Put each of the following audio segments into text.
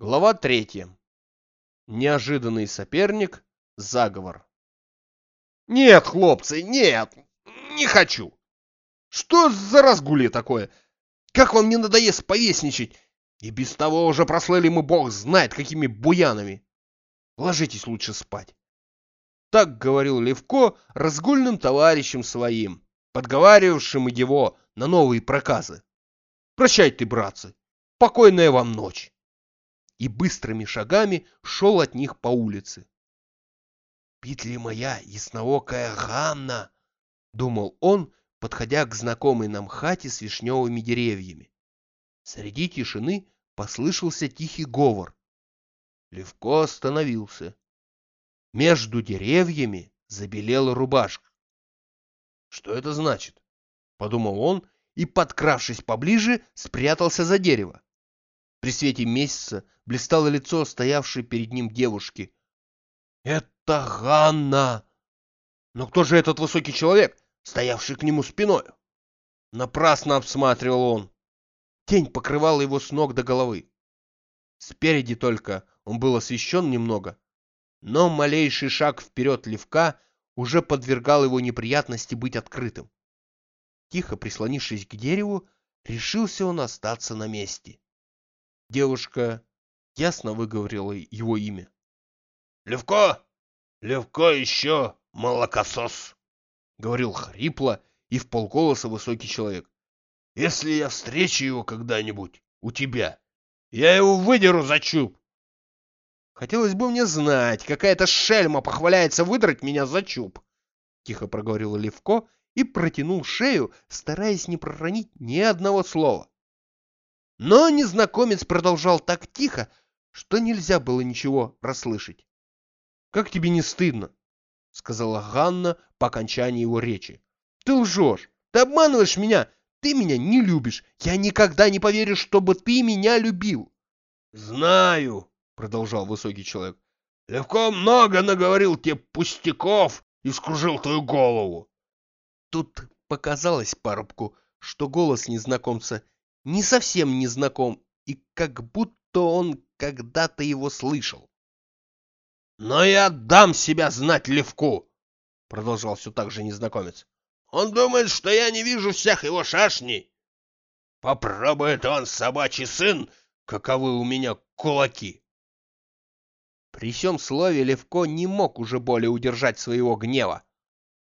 Глава третья. Неожиданный соперник. Заговор. Нет, хлопцы, нет, не хочу. Что за разгулье такое? Как вам не надоест повесничать? И без того уже прослыли мы бог знает какими буянами. Ложитесь лучше спать. Так говорил Левко разгульным товарищем своим, подговаривавшим его на новые проказы. Прощай ты, братцы, покойная вам ночь. И быстрыми шагами шел от них по улице. «Пить моя ясноокая Ганна?» — думал он, подходя к знакомой нам хате с вишневыми деревьями. Среди тишины послышался тихий говор. Левко остановился. Между деревьями забелела рубашка. «Что это значит?» — подумал он и, подкравшись поближе, спрятался за дерево. При свете месяца блистало лицо стоявшей перед ним девушки. «Это Ганна!» Но кто же этот высокий человек, стоявший к нему спиной? Напрасно обсматривал он. Тень покрывала его с ног до головы. Спереди только он был освещен немного, но малейший шаг вперед левка уже подвергал его неприятности быть открытым. Тихо прислонившись к дереву, решился он остаться на месте. Девушка ясно выговорила его имя. — Левко! Левко еще молокосос! — говорил хрипло и в полголоса высокий человек. — Если я встречу его когда-нибудь у тебя, я его выдеру за чуб. Хотелось бы мне знать, какая-то шельма похваляется выдрать меня за чуб. Тихо проговорил Левко и протянул шею, стараясь не проронить ни одного слова. Но незнакомец продолжал так тихо, что нельзя было ничего расслышать. «Как тебе не стыдно?» — сказала Ганна по окончании его речи. «Ты лжешь! Ты обманываешь меня! Ты меня не любишь! Я никогда не поверю, чтобы ты меня любил!» «Знаю!» — продолжал высокий человек. «Легко много наговорил тебе пустяков и скружил твою голову!» Тут показалось парубку, что голос незнакомца не совсем незнаком и как будто он когда-то его слышал. «Но я дам себя знать Левку!» — продолжал все так же незнакомец. «Он думает, что я не вижу всех его шашней. Попробует он, собачий сын, каковы у меня кулаки!» При всем слове Левко не мог уже более удержать своего гнева.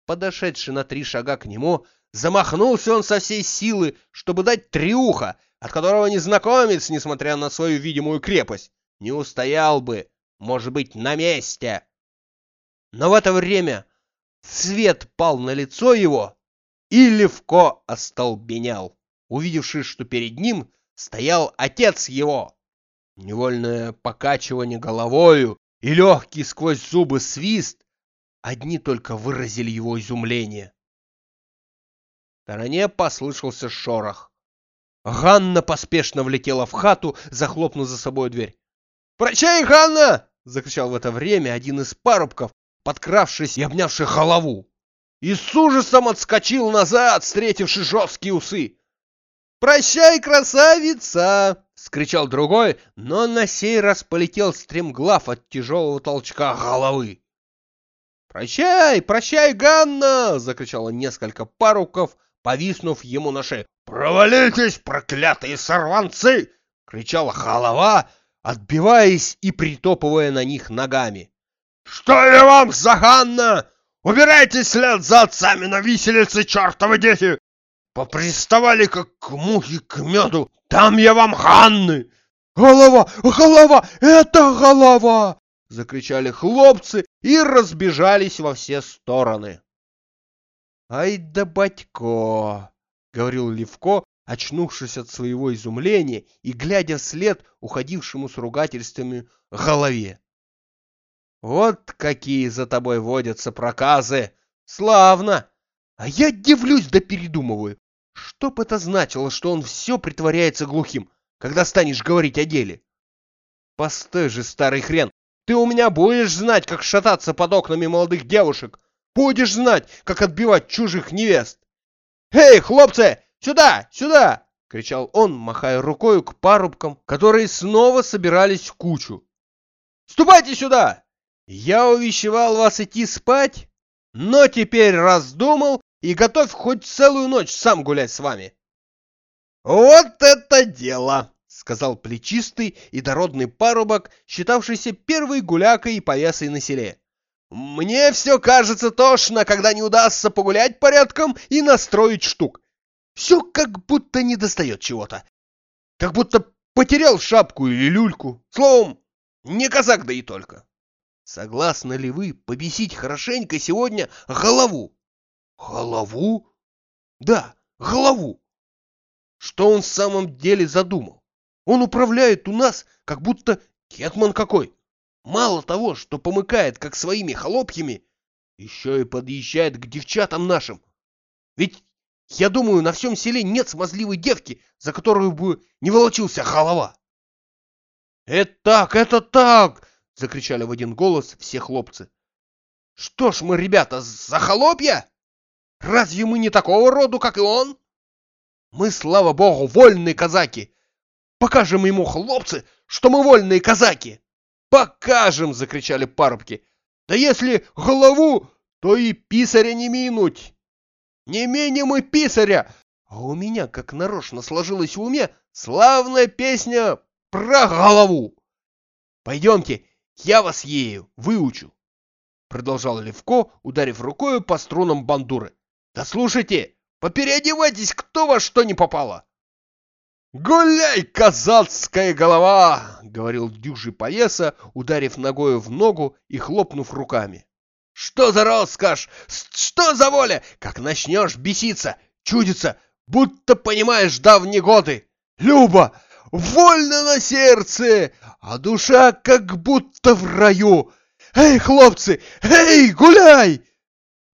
Подошедший на три шага к нему, замахнулся он со всей силы, чтобы дать триуха, от которого незнакомец, несмотря на свою видимую крепость, не устоял бы, может быть, на месте. Но в это время свет пал на лицо его, и Левко остолбенел, увидевши, что перед ним стоял отец его. Невольное покачивание головою и легкий сквозь зубы свист одни только выразили его изумление. Стороне послышался шорох. Ганна поспешно влетела в хату, захлопнув за собой дверь. «Прощай, Ганна!» — закричал в это время один из парубков, подкравшись и обнявший голову. И с ужасом отскочил назад, встретивший жесткие усы. «Прощай, красавица!» — скричал другой, но на сей раз полетел стремглав от тяжелого толчка головы. «Прощай, прощай, Ганна!» — закричало несколько паруков, повиснув ему на шею. «Провалитесь, проклятые сорванцы!» — кричала голова, отбиваясь и притопывая на них ногами. «Что я вам за Ганна? Убирайтесь след за отцами на виселице, чертовы дети! Поприставали, как к мухе к меду. Там я вам Ганны!» «Голова! Голова! Это голова!» — закричали хлопцы и разбежались во все стороны. «Ай да батько!» — говорил Левко, очнувшись от своего изумления и глядя вслед уходившему с ругательствами голове. «Вот какие за тобой водятся проказы! Славно! А я дивлюсь да передумываю. Что бы это значило, что он все притворяется глухим, когда станешь говорить о деле? Постой же, старый хрен, ты у меня будешь знать, как шататься под окнами молодых девушек, будешь знать, как отбивать чужих невест. Эй, хлопцы, сюда, сюда! кричал он, махая рукой к парубкам, которые снова собирались в кучу. «Ступайте сюда! Я увещевал вас идти спать, но теперь раздумал и готов хоть целую ночь сам гулять с вами». «Вот это дело!» — сказал плечистый и дородный парубок, считавшийся первой гулякой и повесой на селе. «Мне все кажется тошно, когда не удастся погулять порядком и настроить штук. Все как будто не достает чего-то. Как будто потерял шапку или люльку. Словом, не казак да и только. Согласны ли вы побесить хорошенько сегодня голову? Голову? Да, голову. Что он в самом деле задумал? Он управляет у нас, как будто кетман какой. Мало того, что помыкает, как своими холопьями, еще и подъезжает к девчатам нашим. Ведь я думаю, на всем селе нет смазливой девки, за которую бы не волочился голова. «Это так, это так!» — закричали в один голос все хлопцы. «Что ж мы, ребята, за холопья? Разве мы не такого роду, как и он? Мы, слава богу, вольные казаки! Покажем ему, хлопцы, что мы вольные казаки!» «Покажем!» — закричали парубки. «Да если голову, то и писаря не минуть!» Не менее мы писаря! А у меня, как нарочно сложилось в уме, славная песня про голову. Пойдемте, я вас ею выучу. Продолжал Левко, ударив рукою по струнам бандуры. Да слушайте, попереодевайтесь, кто во что не попало. «Гуляй, казацкая голова!» — говорил дюжий повеса, ударив ногою в ногу и хлопнув руками. Что за роскошь? Что за воля? Как начнешь беситься, чудиться, будто понимаешь давние годы. Люба, вольно на сердце, а душа как будто в раю. Эй, хлопцы, эй, гуляй!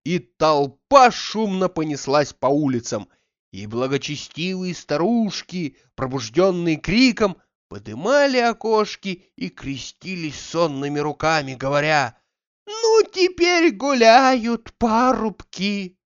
И толпа шумно понеслась по улицам, и благочестивые старушки, пробужденные криком, подымали окошки и крестились сонными руками, говоря — ну, теперь гуляют парубки.